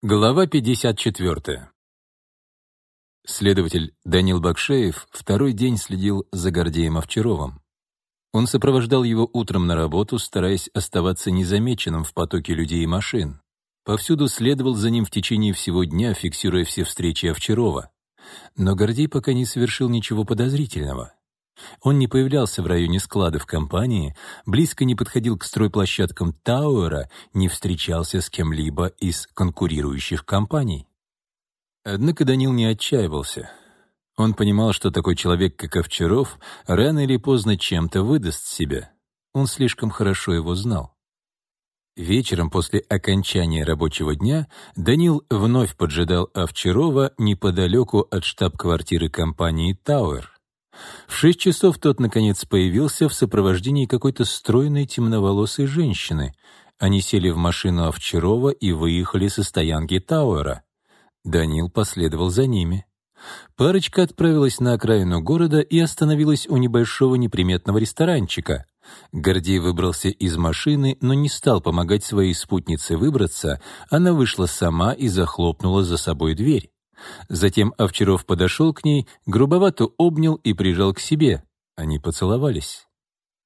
Глава 54. Следователь Данил Бакшеев второй день следил за Гордеем Овчаровым. Он сопровождал его утром на работу, стараясь оставаться незамеченным в потоке людей и машин. Повсюду следовал за ним в течение всего дня, фиксируя все встречи Овчарова. Но Гордей пока не совершил ничего подозрительного. Он не появлялся в районе складов компании, близко не подходил к стройплощадкам Тауэра, не встречался с кем-либо из конкурирующих компаний. Однако Данил не отчаивался. Он понимал, что такой человек, как Овчаров, рано или поздно чем-то выдаст себя. Он слишком хорошо его знал. Вечером после окончания рабочего дня Данил вновь поджидал Овчарова неподалеку от штаб-квартиры компании «Тауэр». В шесть часов тот, наконец, появился в сопровождении какой-то стройной темноволосой женщины. Они сели в машину Овчарова и выехали со стоянки Тауэра. Данил последовал за ними. Парочка отправилась на окраину города и остановилась у небольшого неприметного ресторанчика. Гордей выбрался из машины, но не стал помогать своей спутнице выбраться, она вышла сама и захлопнула за собой дверь. Затем Овчаров подошел к ней, грубовато обнял и прижал к себе. Они поцеловались.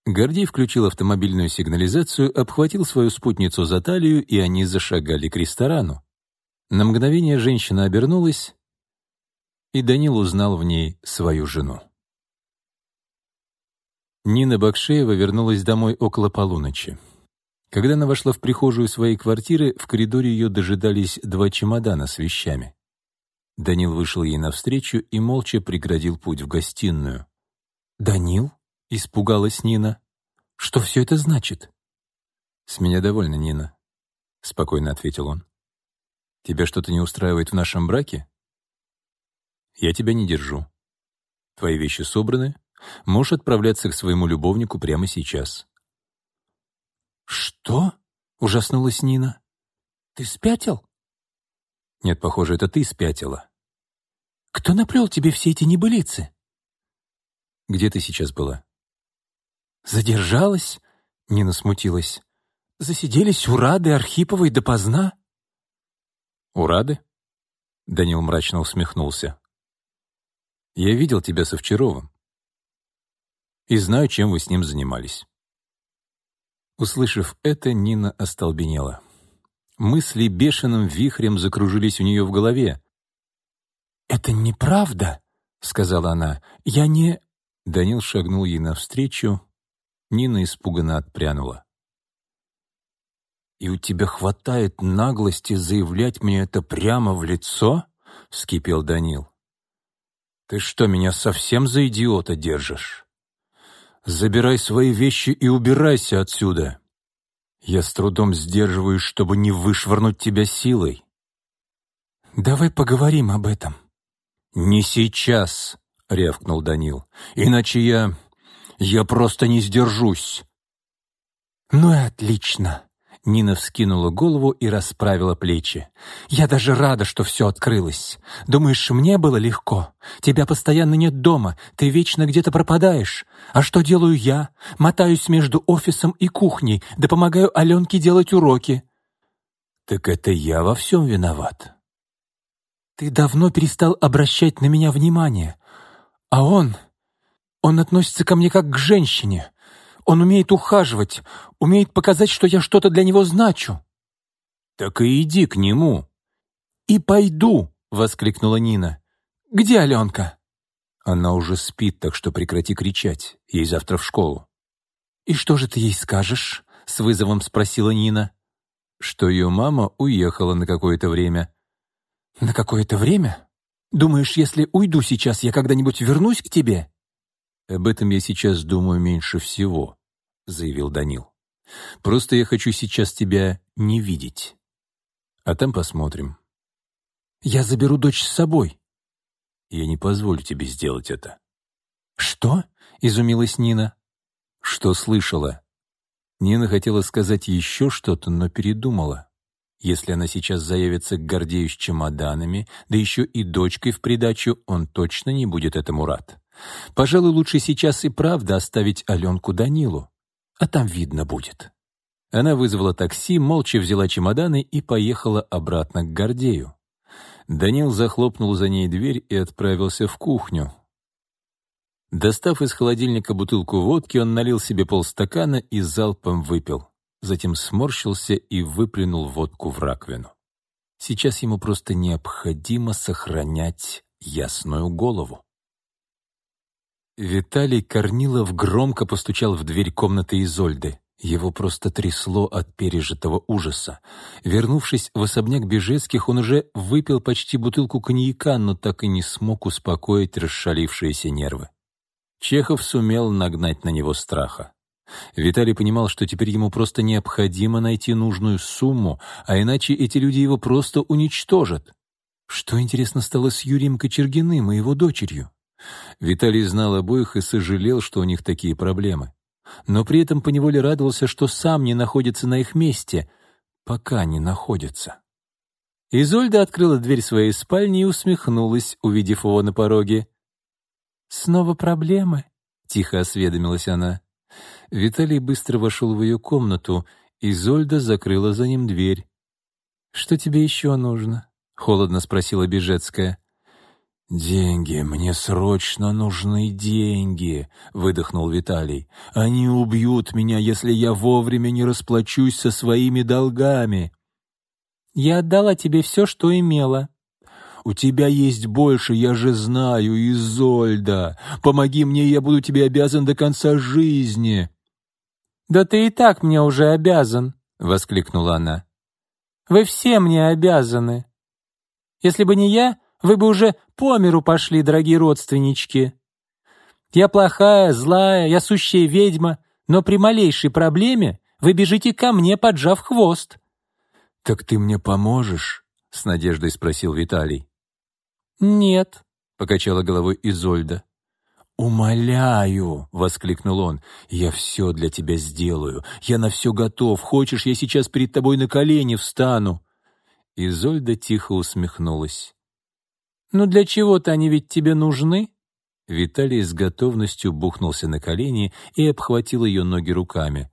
Гордей включил автомобильную сигнализацию, обхватил свою спутницу за талию, и они зашагали к ресторану. На мгновение женщина обернулась, и Данил узнал в ней свою жену. Нина Бакшеева вернулась домой около полуночи. Когда она вошла в прихожую своей квартиры, в коридоре ее дожидались два чемодана с вещами. Данил вышел ей навстречу и молча преградил путь в гостиную. «Данил?» — испугалась Нина. «Что все это значит?» «С меня довольна, Нина», — спокойно ответил он. «Тебя что-то не устраивает в нашем браке?» «Я тебя не держу. Твои вещи собраны. Можешь отправляться к своему любовнику прямо сейчас». «Что?» — ужаснулась Нина. «Ты спятил?» Нет, похоже, это ты спятила. Кто наплел тебе все эти небылицы? Где ты сейчас была? Задержалась? Нина смутилась. Засиделись у Рады Архиповой допоздна? У Рады? Данил мрачно усмехнулся. Я видел тебя со Вчеровым. И знаю, чем вы с ним занимались. Услышав это, Нина остолбенела. Мысли бешеным вихрем закружились у нее в голове. «Это неправда», — сказала она. «Я не...» Данил шагнул ей навстречу. Нина испуганно отпрянула. «И у тебя хватает наглости заявлять мне это прямо в лицо?» — вскипел Данил. «Ты что, меня совсем за идиота держишь? Забирай свои вещи и убирайся отсюда!» Я с трудом сдерживаюсь, чтобы не вышвырнуть тебя силой. Давай поговорим об этом. Не сейчас, рявкнул Данил. Иначе я... я просто не сдержусь. Ну и отлично. Нина вскинула голову и расправила плечи. «Я даже рада, что все открылось. Думаешь, мне было легко? Тебя постоянно нет дома, ты вечно где-то пропадаешь. А что делаю я? Мотаюсь между офисом и кухней, да помогаю Аленке делать уроки». «Так это я во всем виноват». «Ты давно перестал обращать на меня внимание. А он... он относится ко мне как к женщине. Он умеет ухаживать, умеет показать, что я что-то для него значу». «Так и иди к нему». «И пойду», — воскликнула Нина. «Где Аленка?» «Она уже спит, так что прекрати кричать. Ей завтра в школу». «И что же ты ей скажешь?» — с вызовом спросила Нина. «Что ее мама уехала на какое-то время». «На какое-то время? Думаешь, если уйду сейчас, я когда-нибудь вернусь к тебе?» «Об этом я сейчас думаю меньше всего», — заявил Данил. «Просто я хочу сейчас тебя не видеть. А там посмотрим». «Я заберу дочь с собой». «Я не позволю тебе сделать это». «Что?» — изумилась Нина. «Что слышала?» Нина хотела сказать еще что-то, но передумала. Если она сейчас заявится к Гордею с чемоданами, да еще и дочкой в придачу, он точно не будет этому рад. Пожалуй, лучше сейчас и правда оставить Аленку Данилу, а там видно будет. Она вызвала такси, молча взяла чемоданы и поехала обратно к Гордею. Данил захлопнул за ней дверь и отправился в кухню. Достав из холодильника бутылку водки, он налил себе полстакана и залпом выпил. Затем сморщился и выплюнул водку в раковину. Сейчас ему просто необходимо сохранять ясную голову. Виталий Корнилов громко постучал в дверь комнаты Изольды. Его просто трясло от пережитого ужаса. Вернувшись в особняк Бежецких, он уже выпил почти бутылку коньяка, но так и не смог успокоить расшалившиеся нервы. Чехов сумел нагнать на него страха. Виталий понимал, что теперь ему просто необходимо найти нужную сумму, а иначе эти люди его просто уничтожат. Что, интересно, стало с Юрием Кочергиным и его дочерью? Виталий знал обоих и сожалел, что у них такие проблемы но при этом поневоле радовался, что сам не находится на их месте, пока не находится. Изольда открыла дверь своей спальни и усмехнулась, увидев его на пороге. «Снова проблемы?» — тихо осведомилась она. Виталий быстро вошел в ее комнату, Изольда закрыла за ним дверь. «Что тебе еще нужно?» — холодно спросила Бежецкая. «Деньги, мне срочно нужны деньги», — выдохнул Виталий. «Они убьют меня, если я вовремя не расплачусь со своими долгами». «Я отдала тебе все, что имела». «У тебя есть больше, я же знаю, Изольда. Помоги мне, я буду тебе обязан до конца жизни». «Да ты и так мне уже обязан», — воскликнула она. «Вы все мне обязаны. Если бы не я, вы бы уже по миру пошли, дорогие родственнички. Я плохая, злая, я сущая ведьма, но при малейшей проблеме вы бежите ко мне, поджав хвост». «Так ты мне поможешь?» — с надеждой спросил Виталий. «Нет», — покачала головой Изольда. «Умоляю!» — воскликнул он. «Я все для тебя сделаю. Я на все готов. Хочешь, я сейчас перед тобой на колени встану?» Изольда тихо усмехнулась. «Ну для чего-то они ведь тебе нужны?» Виталий с готовностью бухнулся на колени и обхватил ее ноги руками.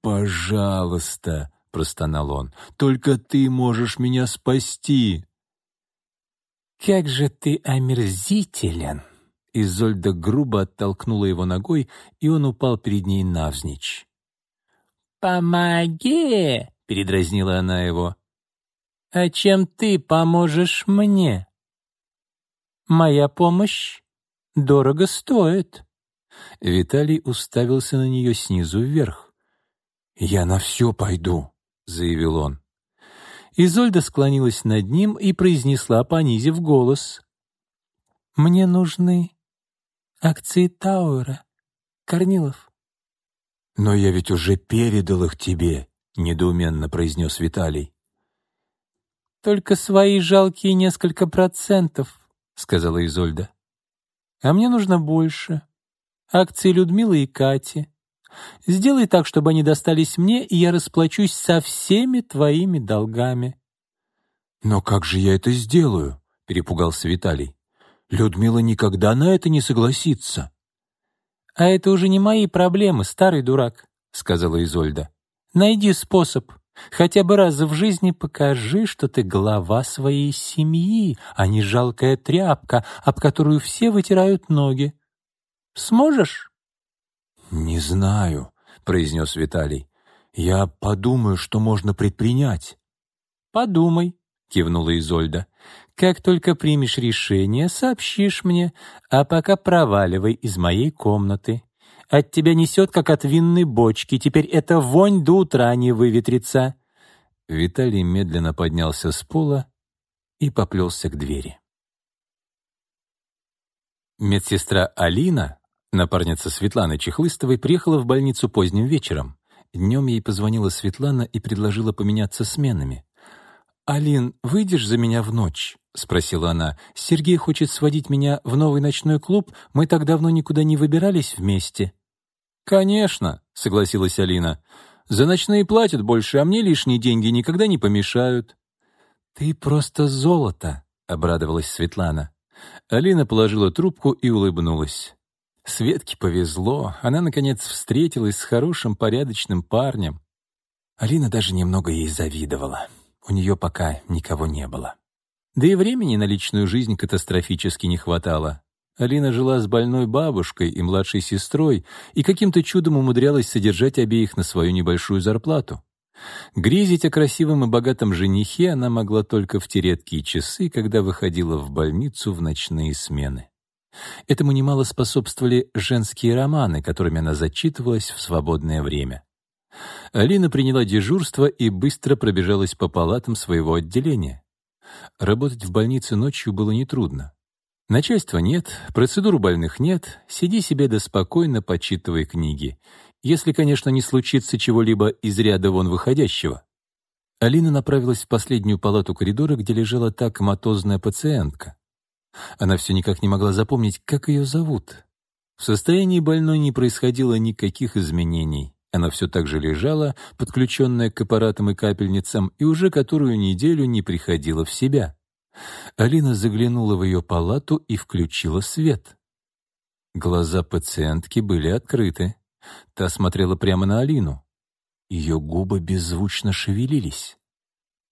«Пожалуйста», — простонал он, — «только ты можешь меня спасти». «Как же ты омерзителен!» Изольда грубо оттолкнула его ногой, и он упал перед ней навзничь. «Помоги!» — передразнила она его. «А чем ты поможешь мне?» Моя помощь дорого стоит». Виталий уставился на нее снизу вверх. «Я на все пойду», — заявил он. Изольда склонилась над ним и произнесла, понизив голос. «Мне нужны акции Тауэра, Корнилов». «Но я ведь уже передал их тебе», — недоуменно произнес Виталий. «Только свои жалкие несколько процентов», — сказала Изольда. «А мне нужно больше. Акции Людмилы и Кати. Сделай так, чтобы они достались мне, и я расплачусь со всеми твоими долгами». «Но как же я это сделаю?» — перепугался Виталий. «Людмила никогда на это не согласится». «А это уже не мои проблемы, старый дурак», — сказала Изольда. «Найди способ. Хотя бы раз в жизни покажи, что ты глава своей семьи, а не жалкая тряпка, об которую все вытирают ноги. Сможешь?» «Не знаю», — произнес Виталий. «Я подумаю, что можно предпринять». «Подумай», — кивнула Изольда. «Как только примешь решение, сообщишь мне, а пока проваливай из моей комнаты. От тебя несет, как от винной бочки. Теперь эта вонь до утра не выветрится». Виталий медленно поднялся с пола и поплелся к двери. Медсестра Алина, напарница Светланы Чехлыстовой, приехала в больницу поздним вечером. Днем ей позвонила Светлана и предложила поменяться сменами. «Алин, выйдешь за меня в ночь?» — спросила она. «Сергей хочет сводить меня в новый ночной клуб. Мы так давно никуда не выбирались вместе». «Конечно», — согласилась Алина. «За ночные платят больше, а мне лишние деньги никогда не помешают». «Ты просто золото», — обрадовалась Светлана. Алина положила трубку и улыбнулась. Светке повезло, она, наконец, встретилась с хорошим, порядочным парнем. Алина даже немного ей завидовала. У нее пока никого не было. Да и времени на личную жизнь катастрофически не хватало. Алина жила с больной бабушкой и младшей сестрой и каким-то чудом умудрялась содержать обеих на свою небольшую зарплату. Грезить о красивом и богатом женихе она могла только в те редкие часы, когда выходила в больницу в ночные смены. Этому немало способствовали женские романы, которыми она зачитывалась в свободное время. Алина приняла дежурство и быстро пробежалась по палатам своего отделения. Работать в больнице ночью было нетрудно. Начальства нет, процедур больных нет, сиди себе да спокойно почитывай книги. Если, конечно, не случится чего-либо из ряда вон выходящего. Алина направилась в последнюю палату коридора, где лежала та коматозная пациентка. Она все никак не могла запомнить, как ее зовут. В состоянии больной не происходило никаких изменений. Она все так же лежала, подключенная к аппаратам и капельницам, и уже которую неделю не приходила в себя. Алина заглянула в ее палату и включила свет. Глаза пациентки были открыты. Та смотрела прямо на Алину. Ее губы беззвучно шевелились.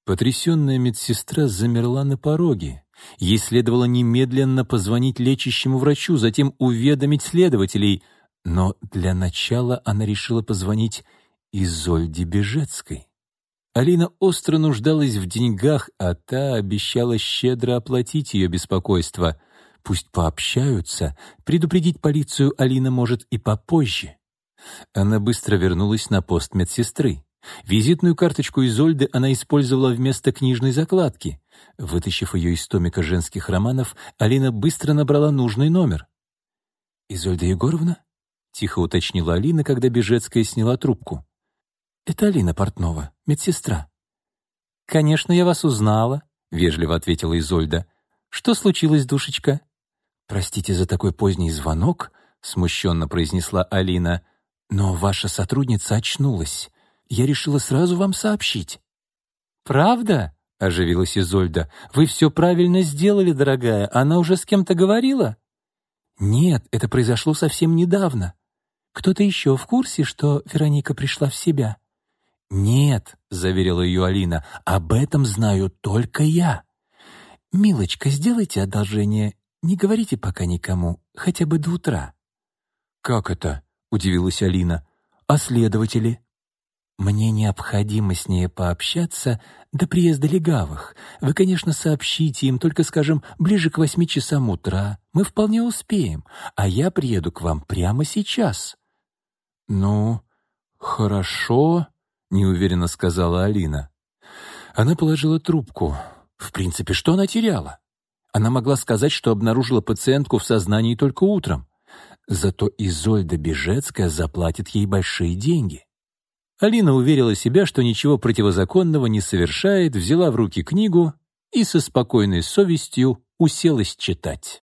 Потрясенная медсестра замерла на пороге. Ей следовало немедленно позвонить лечащему врачу, затем уведомить следователей. Но для начала она решила позвонить Изольде Бежецкой. Алина остро нуждалась в деньгах, а та обещала щедро оплатить ее беспокойство. Пусть пообщаются, предупредить полицию Алина может и попозже. Она быстро вернулась на пост медсестры. Визитную карточку Изольды она использовала вместо книжной закладки. Вытащив ее из томика женских романов, Алина быстро набрала нужный номер. «Изольда Егоровна?» — тихо уточнила Алина, когда Бежецкая сняла трубку. «Это Алина Портнова, медсестра». «Конечно, я вас узнала», — вежливо ответила Изольда. «Что случилось, душечка?» «Простите за такой поздний звонок», — смущенно произнесла Алина. «Но ваша сотрудница очнулась. Я решила сразу вам сообщить». «Правда?» — оживилась Изольда. «Вы все правильно сделали, дорогая. Она уже с кем-то говорила?» «Нет, это произошло совсем недавно». «Кто-то еще в курсе, что Вероника пришла в себя?» «Нет», — заверила ее Алина, — «об этом знаю только я». «Милочка, сделайте одолжение, не говорите пока никому, хотя бы до утра». «Как это?» — удивилась Алина. «А следователи?» «Мне необходимо с ней пообщаться до приезда легавых. Вы, конечно, сообщите им, только, скажем, ближе к восьми часам утра. Мы вполне успеем, а я приеду к вам прямо сейчас». «Ну, хорошо», — неуверенно сказала Алина. Она положила трубку. В принципе, что она теряла? Она могла сказать, что обнаружила пациентку в сознании только утром. Зато Изольда Бежецкая заплатит ей большие деньги. Алина уверила себя, что ничего противозаконного не совершает, взяла в руки книгу и со спокойной совестью уселась читать.